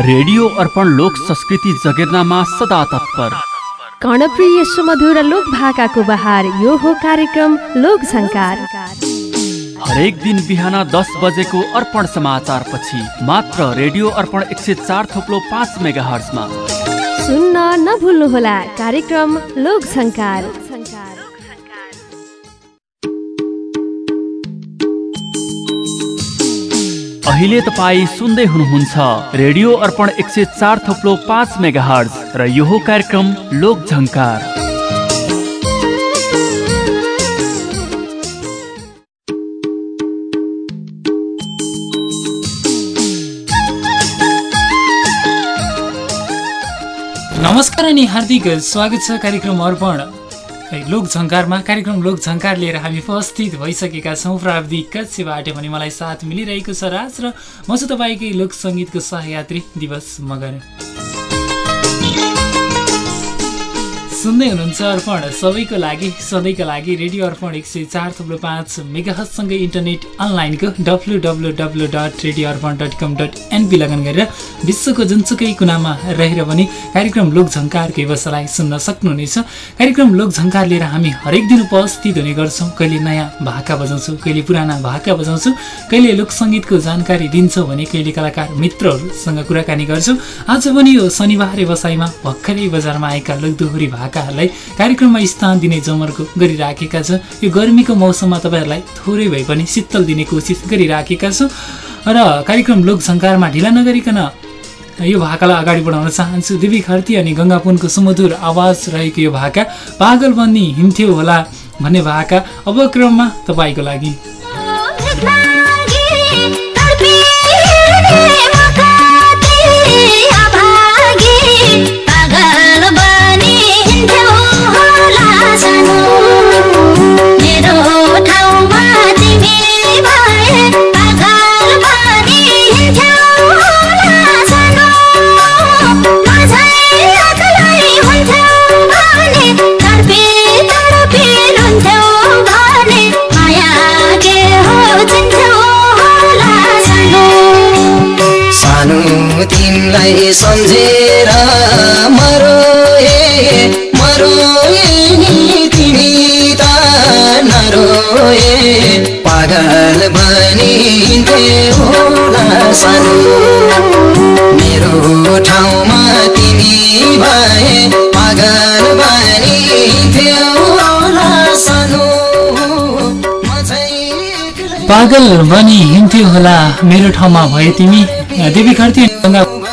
Radio अर्पण लोक संस्कृति जगेर्नामा सदा तत्पर कर्णप्रिय सुमधुर लोक भाकाको बहार यो हो कार्यक्रम लोक झङ्कार हरेक दिन बिहान दस बजेको अर्पण समाचार पछि मात्र रेडियो अर्पण एक सय चार थोप्लो पाँच मेगा हर्जमा सुन्न नभुल्नुहोला कार्यक्रम लोक झङ्कार अहिले तपाईँ सुन्दै हुनुहुन्छ रेडियो अर्पण एक सय चार थोप्लो पाँच मेगा हर्ज र यो कार्यक्रम लोक झङ्कार नमस्कार अनि हार्दिक स्वागत छ कार्यक्रम अर्पण। लोक झङ्कारमा कार्यक्रम लोक झङ्कार लिएर हामी उपस्थित भइसकेका छौँ। प्राविधिक कक्षबाट भने मलाई साथ मिलिरहेको छ राज र म चाहिँ तपाईँकै लोक सङ्गीतको सहयात्री दिवस मगर। सुन्दै हुनुहुन्छ अर्पण। सबैको लागि सधैँको लागि रेडियो अर्पण एक सय चार थुप्रो पाँच मेगाहजसँगै इन्टरनेट अनलाइनको W W W dot radio Arpan dot com dot NP log on गरेर विश्वको जुनसुकै कुनामा रहेर पनि कार्यक्रम लोक झङ्कारको व्यवसायलाई सुन्न सक्नुहुनेछ। कार्यक्रम लोक झङ्कार लिएर हामी हरेक दिन उपस्थित हुने गर्छौँ। कहिले नयाँ भाका बजाउँछौँ कहिले पुराना भाका बजाउँछौँ कहिले लोकसङ्गीतको जानकारी दिन्छौँ भने कहिले कलाकार मित्रहरूसँग कुराकानी गर्छौँ। आज पनि यो शनिबार व्यवसायमा भर्खरै बजारमा आएका लोकदोहोरी भाका भाकाहरूलाई कार्यक्रममा स्थान दिने जमर्को गरिराखेका छौँ। यो गर्मीको मौसममा तपाईँहरूलाई थोरै भए पनि शीतल दिने कोसिस गरिराखेका छौँ। र कार्यक्रम लोकसङ्कारमा ढिला नगरिकन यो भाकालाई अगाडि बढाउन चाहन्छु। देवी खर्ती अनि गङ्गापुनको सुमधुर आवाज रहेको यो भाका पागल बन्नी हिँड्थ्यो होला भन्ने भाका अब क्रममा तपाईँको लागि। सम्झेर मरो ए मरो तिमी त पागल बनिन्थे होला सानो मेरो ठाउँमा तिमी भए पागल बनिन्थे होला सानो पागल बनी हिँड्थ्यो होला मेरो ठाउँमा भए तिमी। देवी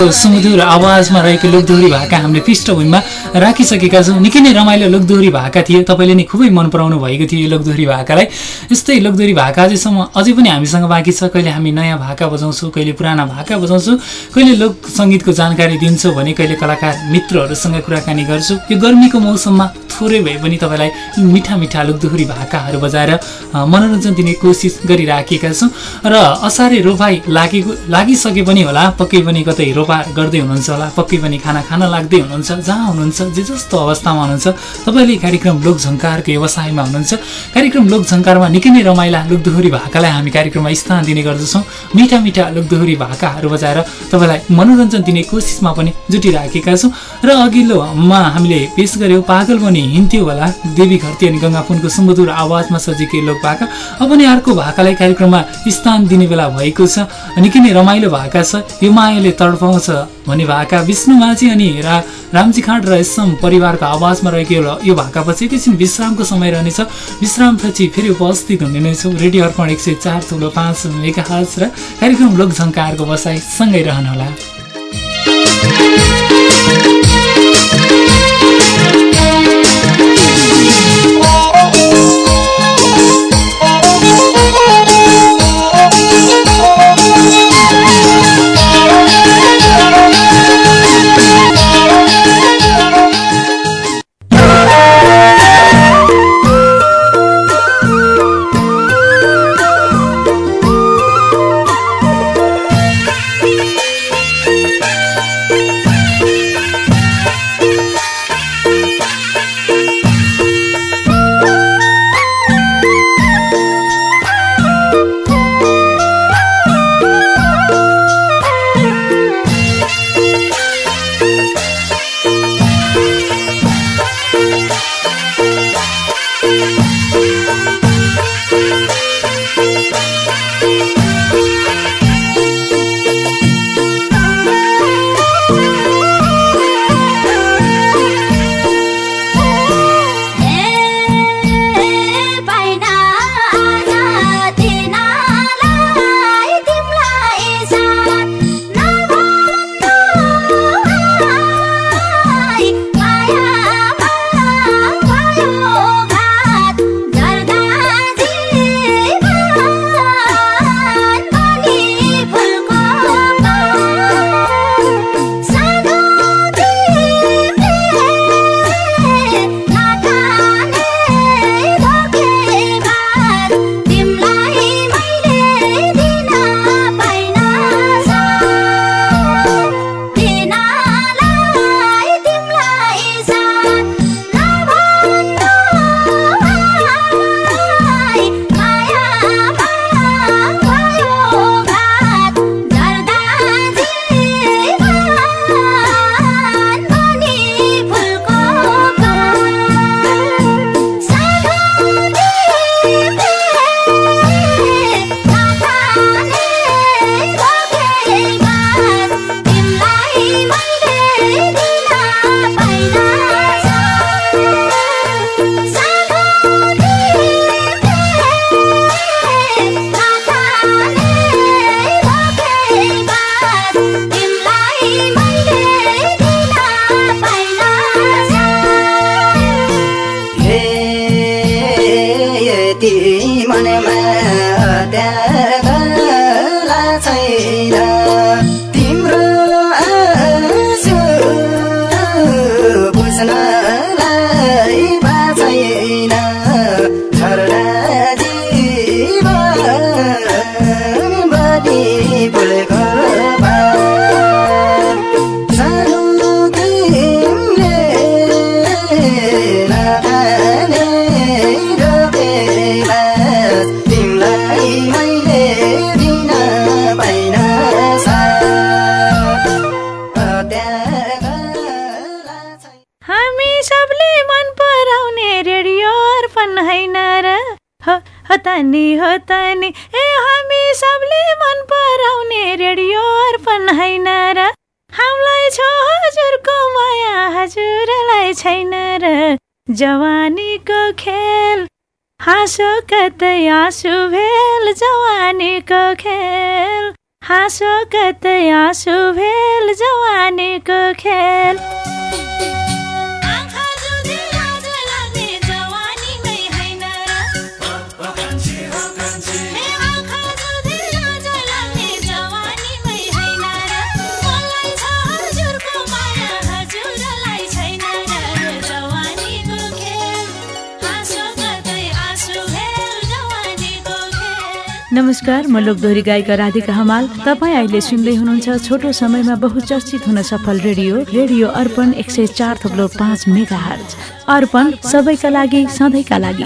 खर्ती सुमधुर आवाजमा रहेको लोकदोहोरी भाका हामीले पृष्ठभूमिमा राखिसकेका छौँ। निकै नै रमाइलो लोकदोहोरी भाका थिए। तपाईँले नै खुबै मन पराउनु भएको थियो यो लोकदोहोरी भाकालाई। यस्तै लोकदोहोरी भाका अझैसम्म अझै पनि हामीसँग बाँकी छ। कहिले हामी नयाँ भाका बजाउँछौँ कहिले पुराना भाका बजाउँछौँ कहिले लोक सङ्गीतको जानकारी दिन्छौँ भने कहिले कलाकार मित्रहरूसँग कुराकानी गर्छु। यो गर्मीको मौसममा थोरै भए पनि तपाईँलाई मिठा मिठा लोकदोहोरी भाकाहरू बजाएर मनोरञ्जन दिने कोसिस गरिराखेका छौँ। र असारे रोपाई लागेको लागिसके पनि होला पक्कै पनि कतै रोपा गर्दै हुनुहुन्छ होला पक्कै पनि खाना खान लाग्दै हुनुहुन्छ जहाँ हुनुहुन्छ जे जस्तो अवस्थामा हुनुहुन्छ तपाईँले कार्यक्रम लोकझङ्कारको व्यवसायमा हुनुहुन्छ। कार्यक्रम लोकझङ्कारमा निकै नै रमाइला लोकदोहोरी भाकालाई हामी कार्यक्रममा स्थान दिने गर्दछौँ। मिठा मिठा लोकदोहोरी भाकाहरू बजाएर तपाईँलाई मनोरञ्जन दिने कोसिसमा पनि जुटिराखेका छौँ। र अघिल्लोमा हामीले पेस गऱ्यौँ पागल पनि हिँड्थ्यो होला देवी घरती अनि गङ्गाफुनको सुमधुर आवाजमा सजिएको लोक भाका। अब पनि अर्को भाकालाई कार्यक्रममा स्थान दिने बेला भएको छ। निकै नै रमाइलो भाका छ। यो मायाले आउँछ भनी भाका विष्णु माझी अनि रा रामजी खाँड र यसम परिवारको आवाजमा रहेको यो भाकापछि एकैछिन विश्रामको समय रहनेछ। विश्रामपछि फेरि उपस्थित हुने नै छौँ। रेडियो अर्पण एक सय चार चौलो पाँच मेगा हाल्स र कार्यक्रम लोकझङ्कारको बसाइसँगै रहनुहोला जवानीको खेल। हाँसो कतै आँसु भेल जवानीको खेल। हाँसो कतै आँसु भेल जवानीको खेल। नमस्कार म लोकदोरी गायिका राधिका हमाल। तपाईँ अहिले सुन्दै हुनुहुन्छ छोटो समयमा बहुचर्चित हुन सफल रेडियो रेडियो अर्पण एक सय चार थप्लो पाँच मेगा हर्ज अर्पण सबैका लागि सधैँका लागि।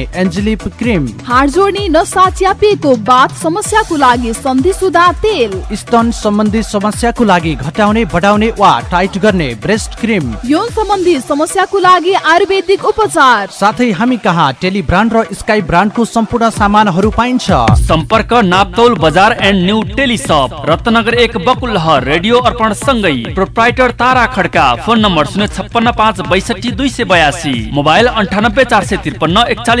एन्जेलिप क्रिम हाड जोड्ने नसा च्यापिएको बाथ समस्याको लागि सन्धि सुधा तेल। स्तन सम्बन्धी समस्याको लागि घटाउने बढाउने वा टाइट गर्ने ब्रेस्ट क्रिम। यौन सम्बन्धी समस्याको लागि आयुर्वेदिक उपचार। साथै हामी कहाँ टेली ब्रान्ड र स्काई ब्रान्डको सम्पूर्ण सामानहरू पाइन्छ। सम्पर्क नापतौल बजार एन्ड न्यू टेलिसप रत्नगर एक बकुलहर रेडियो अर्पण सँगै। Proprietor Tara Khadka phone number शून्य छप्पन्न पाँच बैसठी दुई सय बयासी। मोबाइल अन्ठानब्बे चार सय त्रिपन्न एकचालिस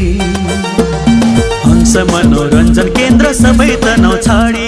मनोरञ्जन केन्द्र सबै तनाउ छाडी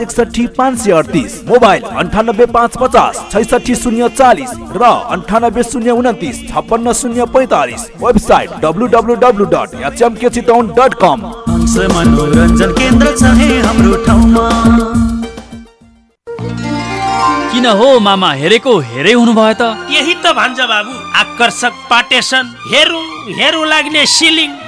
एकसठी पाँच सय अडतिस। मोबाइल अन्ठानब्बे पाँच पचास छैसठी शून्य चालिस र अन्ठानब्बे शून्य उन्तिस छप्पन्न शून्य पैँतालिस। Website W W W dot HMK Chitwan dot com. मनोरञ्जन केन्द्र छ है हाम्रो ठाउँमा। किन हो मामा हेरेको हेरै हुनुभयो त? यही त भन्छ बाबु। आकर्षक पाटेसन। हेरौँ हेरौँ लाग्ने सिलिङ।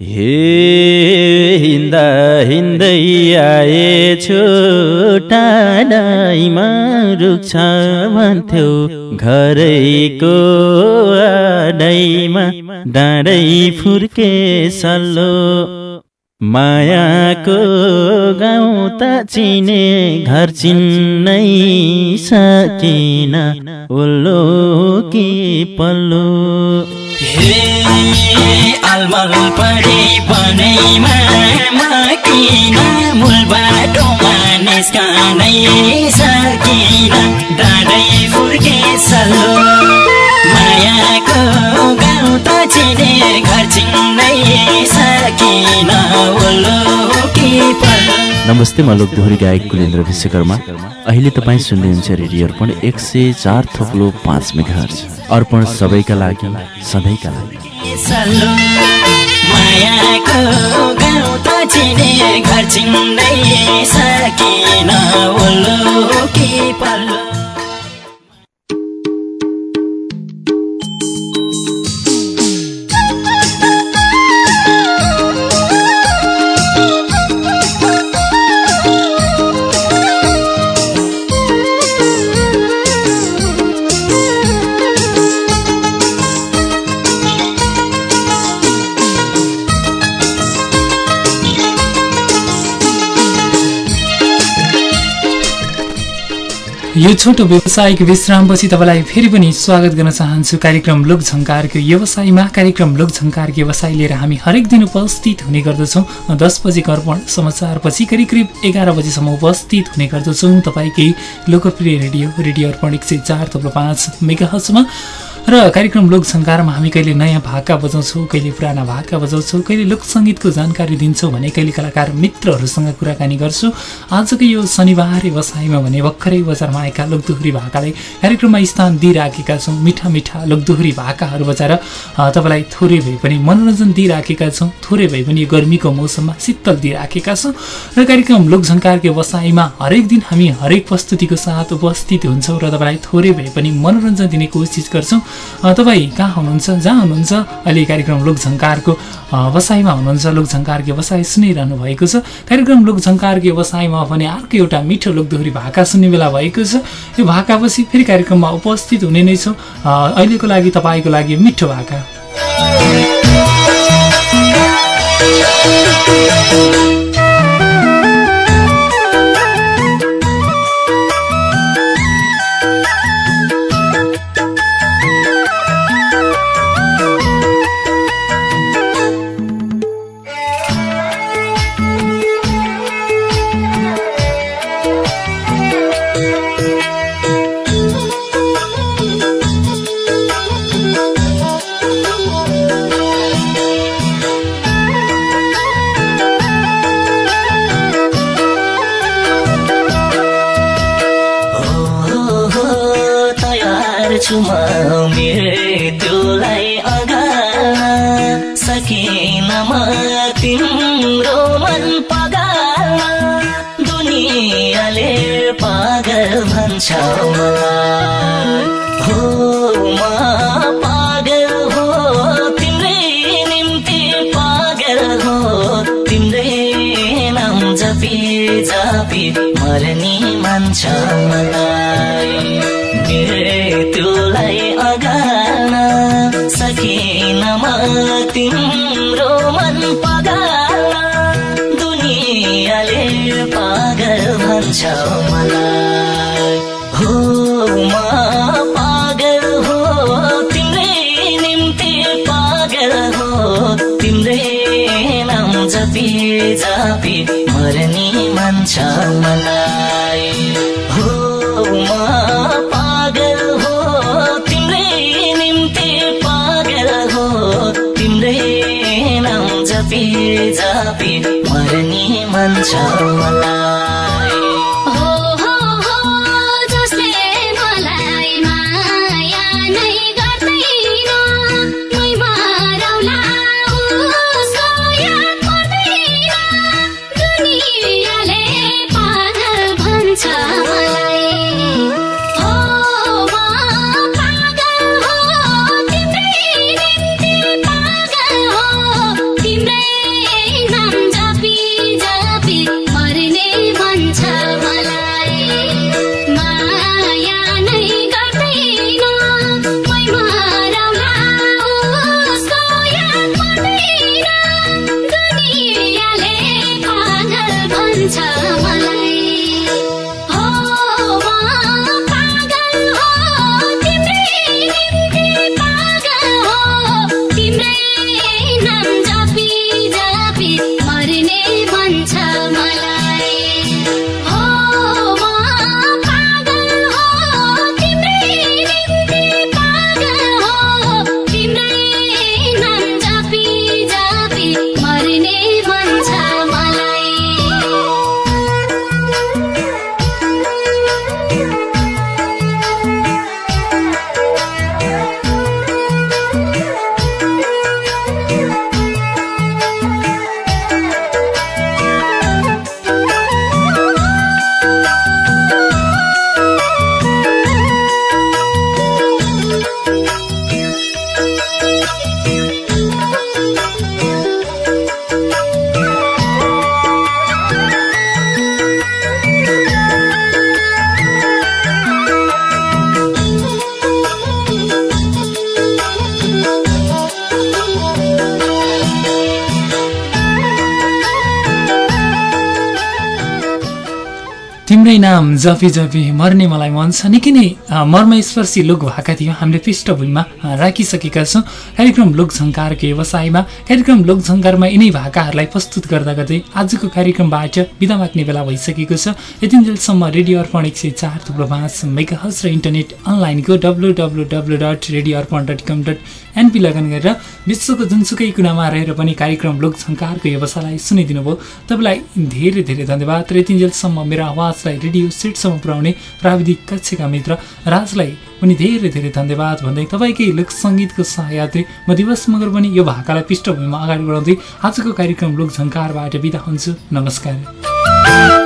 हे हिँड्दा हिँड्दै आएछु टाढाइमा रुख छ भन्थ्यो। घरैको आडैमा डाँडै फुर्के सल्लो। मायाको गाउँ त चिने घर चिन्नै सकिन उल्लो कि पल्लो। अलमल पढे बनैमा मकिन मूल बाटोमा निस्कनै सकिन डाँडै फुर्के सल्लो। मायाको गाउँ त चिने घर चिन्नै सकिन उल्लो कि पल्लो नमस्ते म लोकदोहोरी गायक कुलेन्द्र विश्वकर्मा। अहिले तपाईँ सुन्दै हुनुहुन्छ रेडियो अर्पण एक सय चार थोप्लो पाँच मेघार्ज अर्पण सबैका लागि सधैँका लागि। यो छोटो व्यवसायिक विश्रामपछि तपाईँलाई फेरि पनि स्वागत गर्न चाहन्छु। कार्यक्रम लोकझङ्कारको व्यवसायमा कार्यक्रम लोकझङ्कारको व्यवसाय लिएर हामी हरेक दिन उपस्थित हुने गर्दछौँ। दस बजेको अर्पण समाचारपछि करिब करिब एघार बजीसम्म उपस्थित हुने गर्दछौँ। तपाईँकै लोकप्रिय रेडियो रेडियो अर्पण एक सय चार थप्लो पाँच मेगा हजमा र कार्यक्रम लोकसङ्कारमा हामी कहिले नयाँ भाका बजाउँछौँ कहिले पुराना भाका बजाउँछौँ कहिले लोकसङ्गीतको जानकारी दिन्छौँ भने कहिले कलाकार मित्रहरूसँग कुराकानी गर्छु। आजको यो शनिबार व्यवसायमा भने भर्खरै बजारमा आएका लोकदोहोरी भाकालाई कार्यक्रममा स्थान दिइराखेका छौँ। मिठा मिठा लोकदोहोरी भाकाहरू बजाएर तपाईँलाई थोरै भए पनि मनोरञ्जन दिइराखेका छौँ। थोरै भए पनि गर्मीको मौसममा शीतल दिइराखेका छौँ। र कार्यक्रम लोकसङ्कारको व्यवसायमा हरेक दिन हामी हरेक प्रस्तुतिको साथ उपस्थित हुन्छौँ र तपाईँलाई थोरै भए पनि मनोरञ्जन दिने कोसिस गर्छौँ। तपाईँ कहाँ हुनुहुन्छ? जहाँ हुनुहुन्छ? अहिले कार्यक्रम लोकझङ्कारको व्यवसायमा हुनुहुन्छ। लोकझङ्कारको व्यवसाय सुनिरहनु भएको छ। कार्यक्रम लोकझङ्कारको व्यवसायमा पनि अर्को एउटा मिठो लोकदोहोरी भाका सुन्ने बेला भएको छ। यो भाकापछि फेरि कार्यक्रममा उपस्थित हुने नै छौँ। अहिलेको लागि तपाईँको लागि मिठो भाका। तयार छु भन्छ तिम्रै नाम जपी जपी मर्ने मलाई मन छ। निकै नै मर्मस्पर्शी लोक भएका थियौँ। हामीले पृष्ठभूमिमा राखिसकेका छौँ। कार्यक्रम लोकझङ्कारको व्यवसायमा कार्यक्रम लोकझङ्कारमा यिनै भाकाहरूलाई प्रस्तुत गर्दा गर्दै आजको कार्यक्रमबाट बिदा माग्ने बेला भइसकेको छ। यतिन्जेलसम्म रेडियो अर्पण एक सय चार थुप्रो पाँच मेगाहज र इन्टरनेट अनलाइनको W W W dot radio Arpan dot com dot NP log on गरेर विश्वको जुनसुकै कुनामा रहेर पनि कार्यक्रम लोकझङ्कारको व्यवसायलाई सुनिदिनु भयो तपाईँलाई धेरै धेरै धन्यवाद र यतिन्जेलसम्म मेरो आवाजलाई रेडियो सेटसम्म पुर्याउने प्राविधिक कक्षका मित्र। राजलाई पनि धेरै धेरै धन्यवाद भन्दै तपाईँकै लोक सङ्गीतको सहयात्री म दिवस मगर पनि यो भाकालाई पृष्ठभूमिमा अगाडि बढाउँदै आजको कार्यक्रम लोकझङ्कारबाट बिदा हुन्छु। नमस्कार।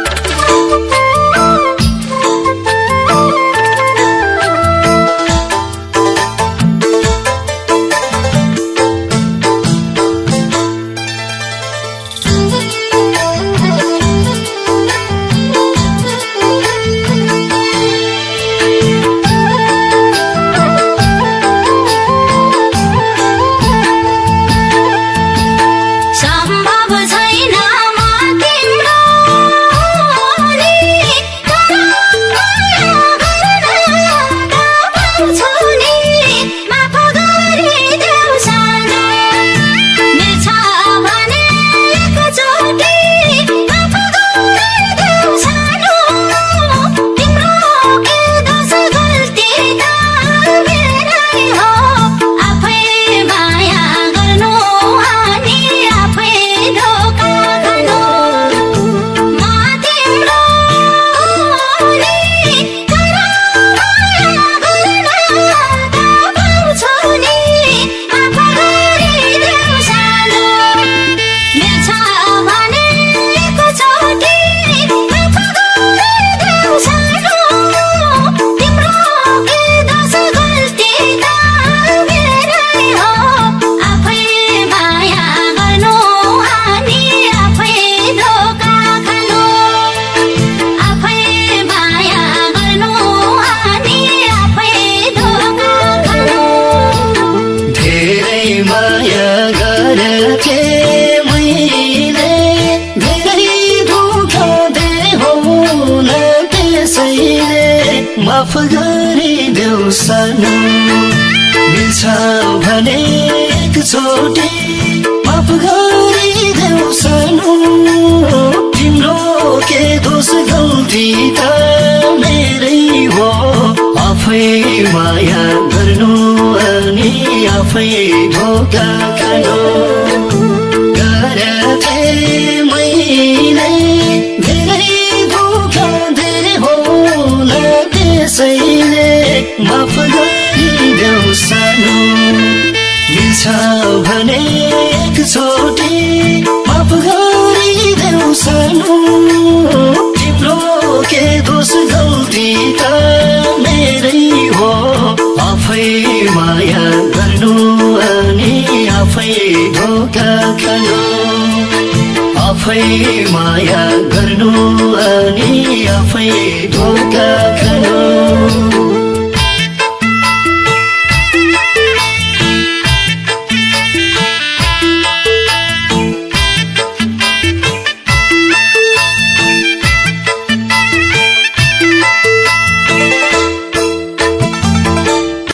आफै माया गर्नु अनि आफै धोका खानु। गरथे मैले धेरै धोका धेरै होला त्यसैले माफ गरिदेऊ सानो। मिल्छ भने एकचोटि माफ गरिदेऊ सानो। तिम्रो के दोष गल्ती त माया गर्नु अनि आफै धोका खानु। आफै माया गर्नु अनि आफै धोका